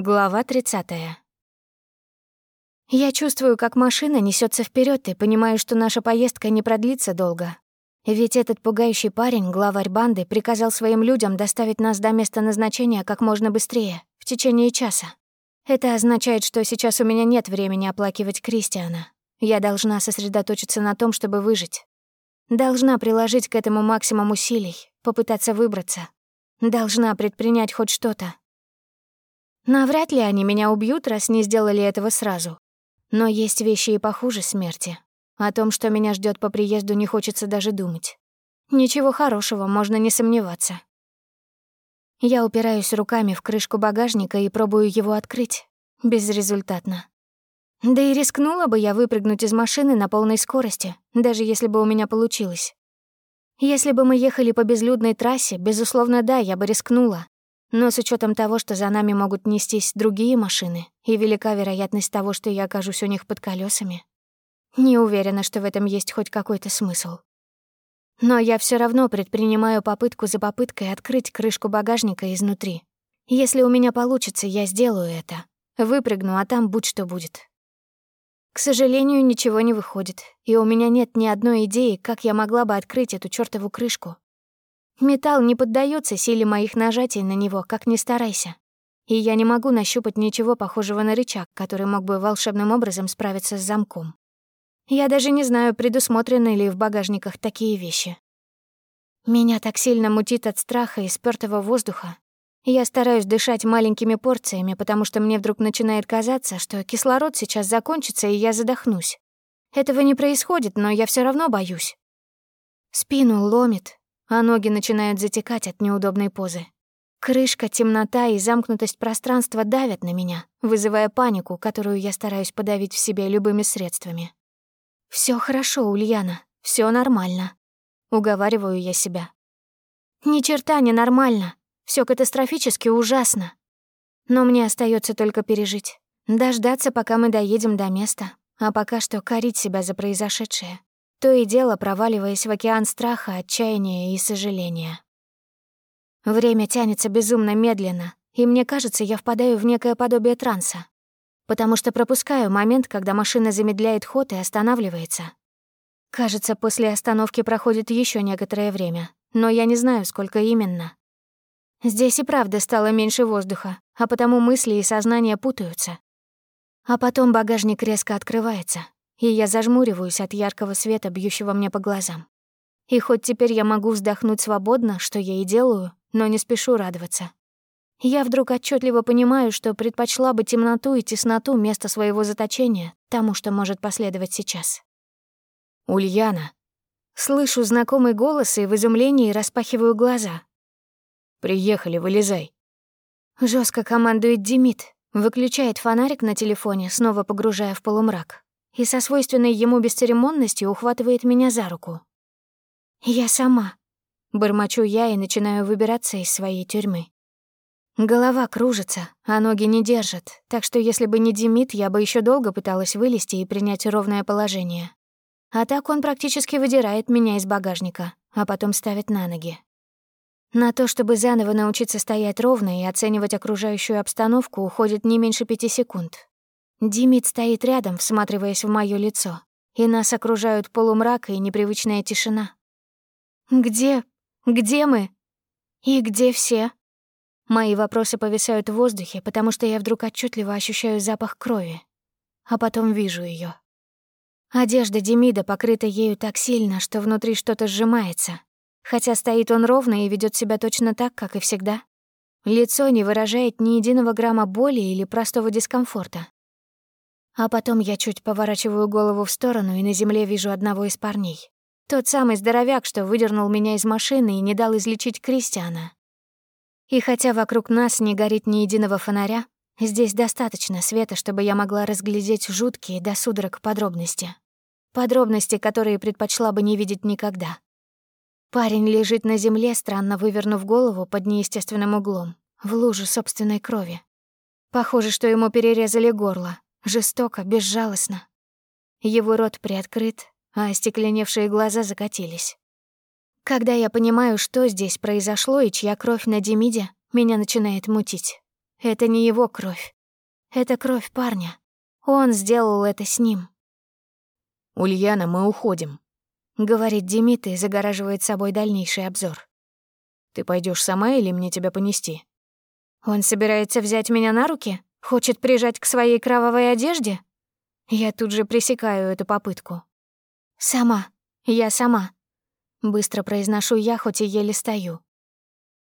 Глава 30. Я чувствую, как машина несется вперед и понимаю, что наша поездка не продлится долго. Ведь этот пугающий парень, главарь банды, приказал своим людям доставить нас до места назначения как можно быстрее, в течение часа. Это означает, что сейчас у меня нет времени оплакивать Кристиана. Я должна сосредоточиться на том, чтобы выжить. Должна приложить к этому максимум усилий, попытаться выбраться. Должна предпринять хоть что-то, Навряд ли они меня убьют, раз не сделали этого сразу. Но есть вещи и похуже смерти. О том, что меня ждет по приезду, не хочется даже думать. Ничего хорошего, можно не сомневаться. Я упираюсь руками в крышку багажника и пробую его открыть. Безрезультатно. Да и рискнула бы я выпрыгнуть из машины на полной скорости, даже если бы у меня получилось. Если бы мы ехали по безлюдной трассе, безусловно, да, я бы рискнула. Но с учетом того, что за нами могут нестись другие машины, и велика вероятность того, что я окажусь у них под колесами, не уверена, что в этом есть хоть какой-то смысл. Но я все равно предпринимаю попытку за попыткой открыть крышку багажника изнутри. Если у меня получится, я сделаю это. Выпрыгну, а там будь что будет. К сожалению, ничего не выходит, и у меня нет ни одной идеи, как я могла бы открыть эту чёртову крышку. Металл не поддается силе моих нажатий на него, как ни старайся. И я не могу нащупать ничего похожего на рычаг, который мог бы волшебным образом справиться с замком. Я даже не знаю, предусмотрены ли в багажниках такие вещи. Меня так сильно мутит от страха и спёртого воздуха. Я стараюсь дышать маленькими порциями, потому что мне вдруг начинает казаться, что кислород сейчас закончится, и я задохнусь. Этого не происходит, но я все равно боюсь. Спину ломит, а ноги начинают затекать от неудобной позы. Крышка, темнота и замкнутость пространства давят на меня, вызывая панику, которую я стараюсь подавить в себе любыми средствами. Все хорошо, Ульяна, все нормально», — уговариваю я себя. «Ни черта не нормально, все катастрофически ужасно. Но мне остается только пережить, дождаться, пока мы доедем до места, а пока что корить себя за произошедшее то и дело проваливаясь в океан страха, отчаяния и сожаления. Время тянется безумно медленно, и мне кажется, я впадаю в некое подобие транса, потому что пропускаю момент, когда машина замедляет ход и останавливается. Кажется, после остановки проходит еще некоторое время, но я не знаю, сколько именно. Здесь и правда стало меньше воздуха, а потому мысли и сознание путаются. А потом багажник резко открывается, и я зажмуриваюсь от яркого света, бьющего мне по глазам. И хоть теперь я могу вздохнуть свободно, что я и делаю, но не спешу радоваться. Я вдруг отчетливо понимаю, что предпочла бы темноту и тесноту места своего заточения тому, что может последовать сейчас. «Ульяна!» Слышу знакомый голос и в изумлении распахиваю глаза. «Приехали, вылезай!» Жестко командует Демид, выключает фонарик на телефоне, снова погружая в полумрак и со свойственной ему бесцеремонностью ухватывает меня за руку. «Я сама», — бормочу я и начинаю выбираться из своей тюрьмы. Голова кружится, а ноги не держат, так что если бы не Демид, я бы еще долго пыталась вылезти и принять ровное положение. А так он практически выдирает меня из багажника, а потом ставит на ноги. На то, чтобы заново научиться стоять ровно и оценивать окружающую обстановку, уходит не меньше пяти секунд. Димит стоит рядом, всматриваясь в моё лицо, и нас окружают полумрак и непривычная тишина. «Где? Где мы? И где все?» Мои вопросы повисают в воздухе, потому что я вдруг отчетливо ощущаю запах крови, а потом вижу её. Одежда Демида покрыта ею так сильно, что внутри что-то сжимается, хотя стоит он ровно и ведёт себя точно так, как и всегда. Лицо не выражает ни единого грамма боли или простого дискомфорта. А потом я чуть поворачиваю голову в сторону и на земле вижу одного из парней. Тот самый здоровяк, что выдернул меня из машины и не дал излечить Кристиана. И хотя вокруг нас не горит ни единого фонаря, здесь достаточно света, чтобы я могла разглядеть жуткие до судорог подробности. Подробности, которые предпочла бы не видеть никогда. Парень лежит на земле, странно вывернув голову под неестественным углом, в луже собственной крови. Похоже, что ему перерезали горло, жестоко, безжалостно. Его рот приоткрыт, а остекленевшие глаза закатились. Когда я понимаю, что здесь произошло и чья кровь на Демиде, меня начинает мутить. Это не его кровь. Это кровь парня. Он сделал это с ним. «Ульяна, мы уходим», — говорит Демид и загораживает собой дальнейший обзор. «Ты пойдешь сама или мне тебя понести?» Он собирается взять меня на руки? Хочет прижать к своей кровавой одежде? Я тут же пресекаю эту попытку. «Сама. Я сама». Быстро произношу я, хоть и еле стою.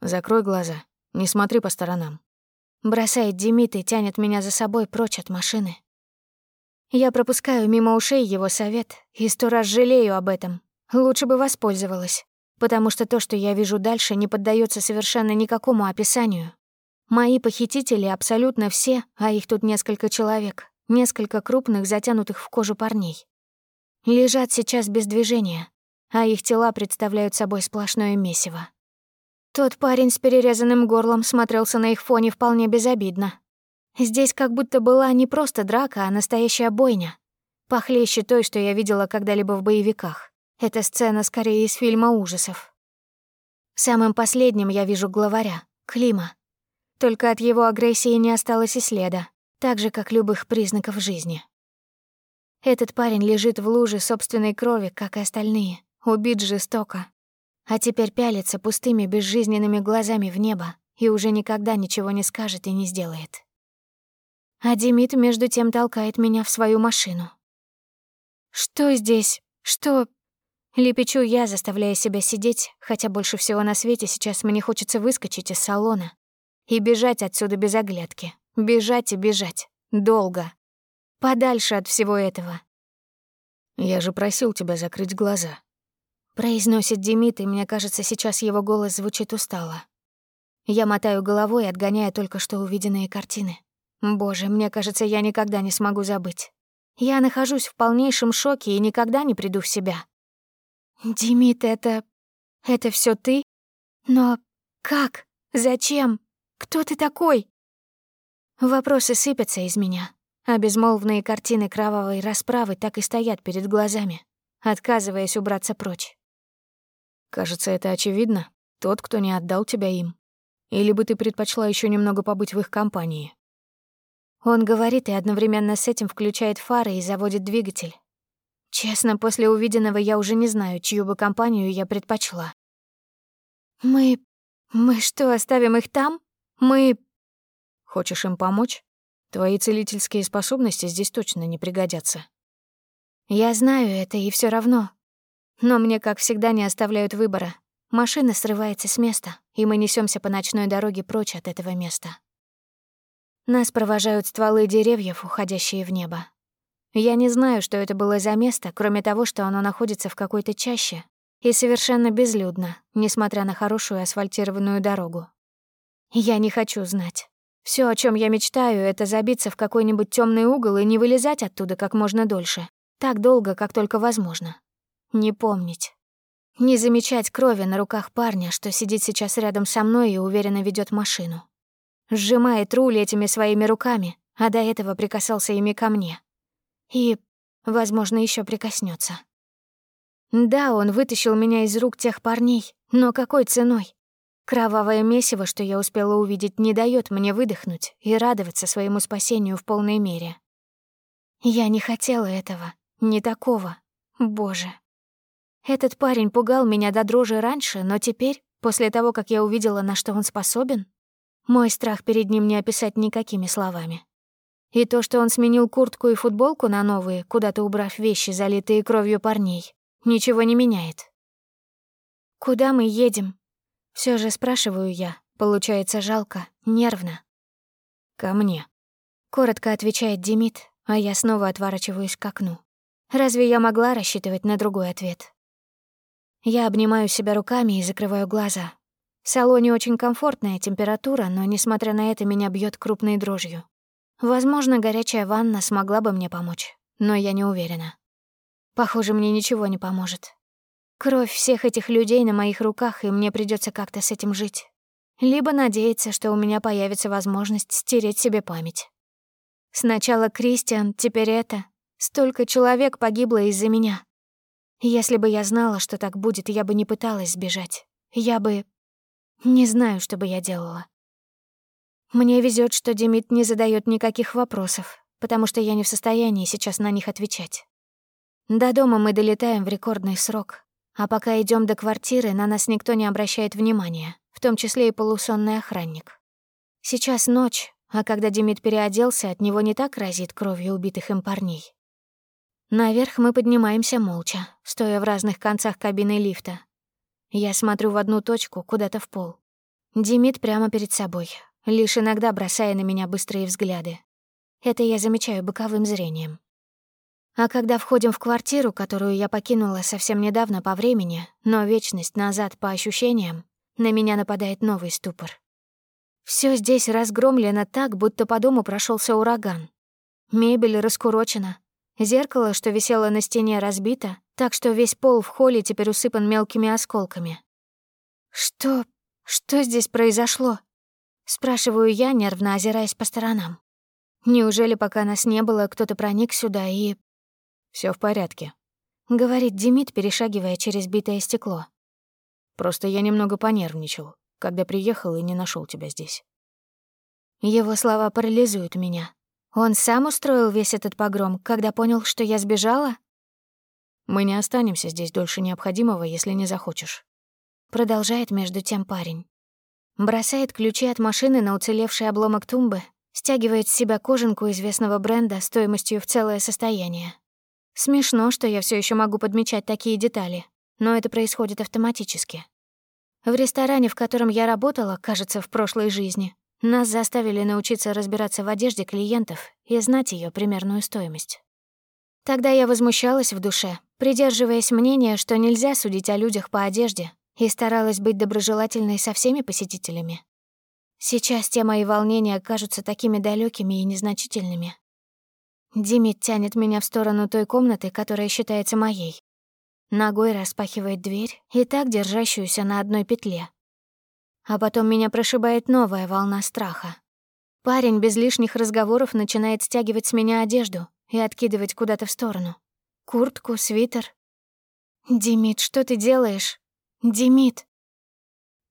«Закрой глаза. Не смотри по сторонам». Бросает Демид и тянет меня за собой прочь от машины. Я пропускаю мимо ушей его совет и сто раз жалею об этом. Лучше бы воспользовалась, потому что то, что я вижу дальше, не поддается совершенно никакому описанию. Мои похитители абсолютно все, а их тут несколько человек, несколько крупных, затянутых в кожу парней. Лежат сейчас без движения, а их тела представляют собой сплошное месиво. Тот парень с перерезанным горлом смотрелся на их фоне вполне безобидно. Здесь как будто была не просто драка, а настоящая бойня. Похлеще той, что я видела когда-либо в боевиках. Эта сцена скорее из фильма ужасов. Самым последним я вижу главаря, Клима. Только от его агрессии не осталось и следа, так же, как любых признаков жизни. Этот парень лежит в луже собственной крови, как и остальные, убит жестоко. А теперь пялится пустыми безжизненными глазами в небо и уже никогда ничего не скажет и не сделает. А Демид между тем толкает меня в свою машину. «Что здесь? Что?» Лепечу я, заставляя себя сидеть, хотя больше всего на свете сейчас мне хочется выскочить из салона и бежать отсюда без оглядки. Бежать и бежать. Долго. Подальше от всего этого. «Я же просил тебя закрыть глаза», — произносит Демид, и мне кажется, сейчас его голос звучит устало. Я мотаю головой, отгоняя только что увиденные картины. Боже, мне кажется, я никогда не смогу забыть. Я нахожусь в полнейшем шоке и никогда не приду в себя. Демид, это... это все ты? Но как? Зачем? Кто ты такой?» Вопросы сыпятся из меня, а безмолвные картины кровавой расправы так и стоят перед глазами, отказываясь убраться прочь. «Кажется, это очевидно. Тот, кто не отдал тебя им. Или бы ты предпочла еще немного побыть в их компании?» Он говорит и одновременно с этим включает фары и заводит двигатель. Честно, после увиденного я уже не знаю, чью бы компанию я предпочла. «Мы... мы что, оставим их там?» Мы... Хочешь им помочь? Твои целительские способности здесь точно не пригодятся. Я знаю это, и все равно. Но мне, как всегда, не оставляют выбора. Машина срывается с места, и мы несемся по ночной дороге прочь от этого места. Нас провожают стволы деревьев, уходящие в небо. Я не знаю, что это было за место, кроме того, что оно находится в какой-то чаще и совершенно безлюдно, несмотря на хорошую асфальтированную дорогу. Я не хочу знать. Все, о чем я мечтаю, это забиться в какой-нибудь темный угол и не вылезать оттуда как можно дольше. Так долго, как только возможно. Не помнить. Не замечать крови на руках парня, что сидит сейчас рядом со мной и уверенно ведет машину. Сжимает руль этими своими руками, а до этого прикасался ими ко мне. И, возможно, еще прикоснется. Да, он вытащил меня из рук тех парней, но какой ценой? Кровавое месиво, что я успела увидеть, не дает мне выдохнуть и радоваться своему спасению в полной мере. Я не хотела этого, не такого. Боже. Этот парень пугал меня до дрожи раньше, но теперь, после того, как я увидела, на что он способен, мой страх перед ним не описать никакими словами. И то, что он сменил куртку и футболку на новые, куда-то убрав вещи, залитые кровью парней, ничего не меняет. «Куда мы едем?» Все же спрашиваю я, получается жалко, нервно. «Ко мне», — коротко отвечает Демид, а я снова отворачиваюсь к окну. Разве я могла рассчитывать на другой ответ? Я обнимаю себя руками и закрываю глаза. В салоне очень комфортная температура, но, несмотря на это, меня бьет крупной дрожью. Возможно, горячая ванна смогла бы мне помочь, но я не уверена. Похоже, мне ничего не поможет. Кровь всех этих людей на моих руках, и мне придется как-то с этим жить. Либо надеяться, что у меня появится возможность стереть себе память. Сначала Кристиан, теперь это. Столько человек погибло из-за меня. Если бы я знала, что так будет, я бы не пыталась сбежать. Я бы... Не знаю, что бы я делала. Мне везет, что Демид не задает никаких вопросов, потому что я не в состоянии сейчас на них отвечать. До дома мы долетаем в рекордный срок, а пока идем до квартиры, на нас никто не обращает внимания, в том числе и полусонный охранник. Сейчас ночь, а когда Демид переоделся, от него не так разит кровью убитых им парней. Наверх мы поднимаемся молча, стоя в разных концах кабины лифта. Я смотрю в одну точку, куда-то в пол. Демид прямо перед собой, лишь иногда бросая на меня быстрые взгляды. Это я замечаю боковым зрением. А когда входим в квартиру, которую я покинула совсем недавно по времени, но вечность назад по ощущениям, на меня нападает новый ступор. Все здесь разгромлено так, будто по дому прошелся ураган. Мебель раскурочена. Зеркало, что висело на стене, разбито, так что весь пол в холле теперь усыпан мелкими осколками. Что... что здесь произошло? Спрашиваю я, нервно озираясь по сторонам. Неужели, пока нас не было, кто-то проник сюда и... Все в порядке», — говорит Демид, перешагивая через битое стекло. «Просто я немного понервничал, когда приехал и не нашел тебя здесь». Его слова парализуют меня. Он сам устроил весь этот погром, когда понял, что я сбежала? «Мы не останемся здесь дольше необходимого, если не захочешь», — продолжает между тем парень. Бросает ключи от машины на уцелевший обломок тумбы, стягивает с себя кожанку известного бренда стоимостью в целое состояние. Смешно, что я все еще могу подмечать такие детали, но это происходит автоматически. В ресторане, в котором я работала, кажется, в прошлой жизни, нас заставили научиться разбираться в одежде клиентов и знать ее примерную стоимость. Тогда я возмущалась в душе, придерживаясь мнения, что нельзя судить о людях по одежде, и старалась быть доброжелательной со всеми посетителями. Сейчас те мои волнения кажутся такими далекими и незначительными. Димит тянет меня в сторону той комнаты, которая считается моей. Ногой распахивает дверь, и так держащуюся на одной петле. А потом меня прошибает новая волна страха. Парень без лишних разговоров начинает стягивать с меня одежду и откидывать куда-то в сторону. Куртку, свитер. «Димит, что ты делаешь?» Демид.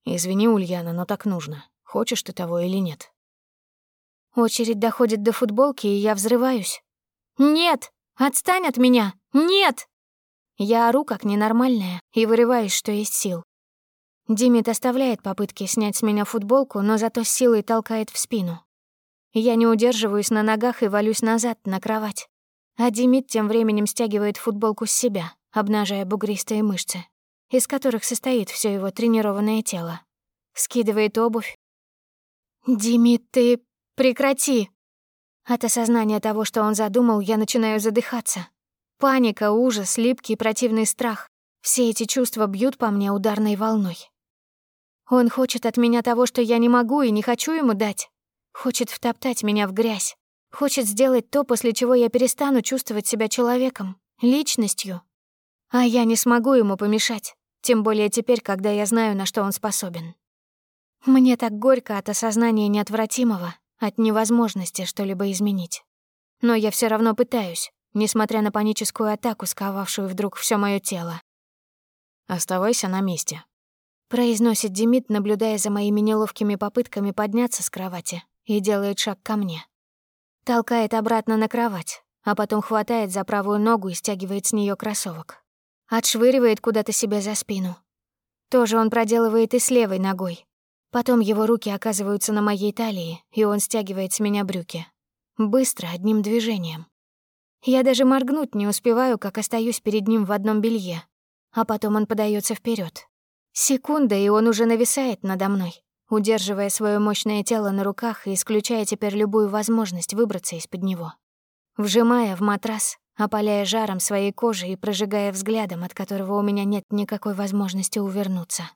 Извини, Ульяна, но так нужно. Хочешь ты того или нет? Очередь доходит до футболки, и я взрываюсь. Нет! Отстань от меня! Нет! Я ору как ненормальная и вырываюсь, что есть сил. Димит оставляет попытки снять с меня футболку, но зато с силой толкает в спину. Я не удерживаюсь на ногах и валюсь назад, на кровать. А Димит тем временем стягивает футболку с себя, обнажая бугристые мышцы из которых состоит все его тренированное тело. Скидывает обувь. «Дими, ты прекрати!» От осознания того, что он задумал, я начинаю задыхаться. Паника, ужас, липкий противный страх. Все эти чувства бьют по мне ударной волной. Он хочет от меня того, что я не могу и не хочу ему дать. Хочет втоптать меня в грязь. Хочет сделать то, после чего я перестану чувствовать себя человеком, личностью. А я не смогу ему помешать, тем более теперь, когда я знаю, на что он способен. Мне так горько от осознания неотвратимого, от невозможности что-либо изменить. Но я все равно пытаюсь, несмотря на паническую атаку, сковавшую вдруг все мое тело. «Оставайся на месте», — произносит Демид, наблюдая за моими неловкими попытками подняться с кровати, и делает шаг ко мне. Толкает обратно на кровать, а потом хватает за правую ногу и стягивает с нее кроссовок. Отшвыривает куда-то себя за спину. Тоже он проделывает и с левой ногой. Потом его руки оказываются на моей талии, и он стягивает с меня брюки. Быстро, одним движением. Я даже моргнуть не успеваю, как остаюсь перед ним в одном белье. А потом он подается вперед. Секунда, и он уже нависает надо мной, удерживая свое мощное тело на руках и исключая теперь любую возможность выбраться из-под него. Вжимая в матрас, опаляя жаром своей кожи и прожигая взглядом, от которого у меня нет никакой возможности увернуться.